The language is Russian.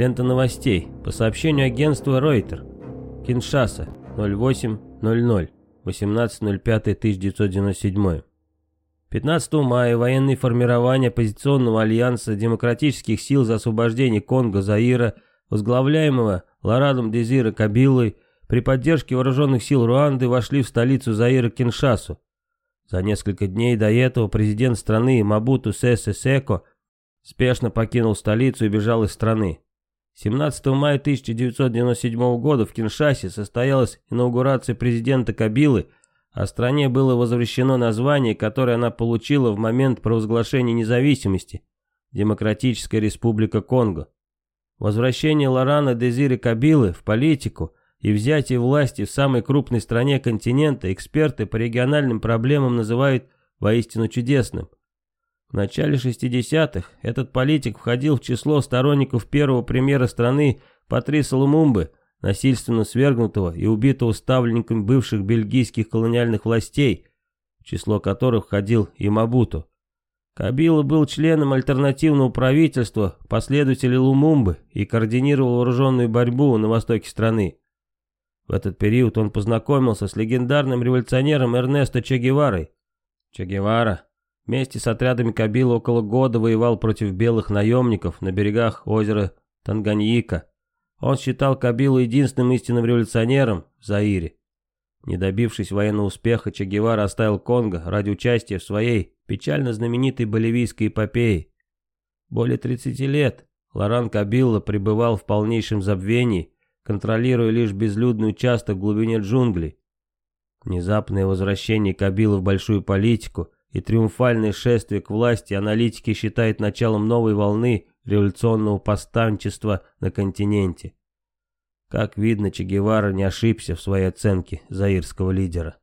Лента новостей. По сообщению агентства Reuters. Киншаса. 08.00. 18.05.1997. 15 мая военные формирования оппозиционного альянса демократических сил за освобождение Конго-Заира, возглавляемого Лорадом Дезира Кабилой, при поддержке вооруженных сил Руанды вошли в столицу Заира Киншасу. За несколько дней до этого президент страны Мабуту Сесе Секо спешно покинул столицу и бежал из страны. 17 мая 1997 года в Киншасе состоялась инаугурация президента Кабилы, а стране было возвращено название, которое она получила в момент провозглашения независимости – Демократическая Республика Конго. Возвращение Лорана Дезири Кабилы в политику и взятие власти в самой крупной стране континента эксперты по региональным проблемам называют воистину чудесным. В начале 60-х этот политик входил в число сторонников первого премьера страны Патриса Лумумбы, насильственно свергнутого и убитого ставленниками бывших бельгийских колониальных властей, в число которых входил и Мабуту. Кабила был членом альтернативного правительства, последователей Лумумбы и координировал вооруженную борьбу на востоке страны. В этот период он познакомился с легендарным революционером Эрнесто Че Геварой. Че Гевара Вместе с отрядами Кабила около года воевал против белых наемников на берегах озера Танганьика. Он считал Кабилу единственным истинным революционером в Заире. Не добившись военного успеха, Че Гевара оставил Конго ради участия в своей печально знаменитой боливийской эпопее. Более 30 лет Лоран Кабилла пребывал в полнейшем забвении, контролируя лишь безлюдный участок в глубине джунглей. Внезапное возвращение Кабила в большую политику – и триумфальное шествие к власти аналитики считают началом новой волны революционного повстанчества на континенте. Как видно, Че Гевара не ошибся в своей оценке заирского лидера.